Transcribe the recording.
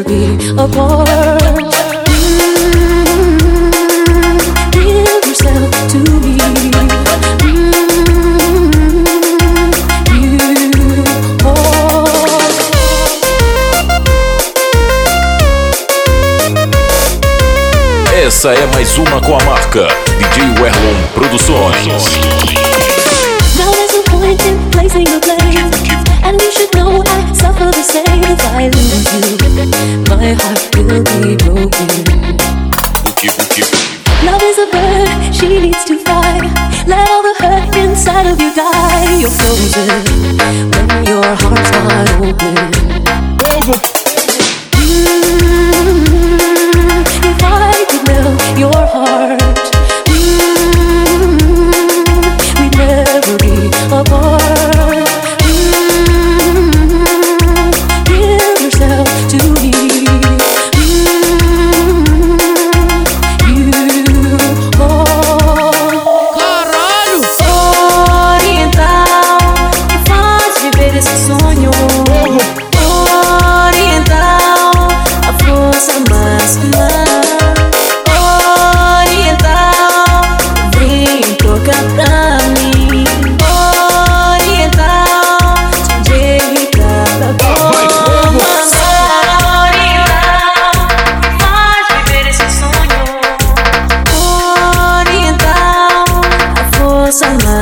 never be apart. Essa é mais uma com a marca DJ Werlon Produções. Love is a bird, she needs to fly Let all the hurt inside of you die. You're frozen when your heart's not open Oriental, a força masculina. Oriental, vem tocar pra mim. Oriental, de Ricardo Goma. Oriental, faz viver esse sonho. Oriental, a força masculina.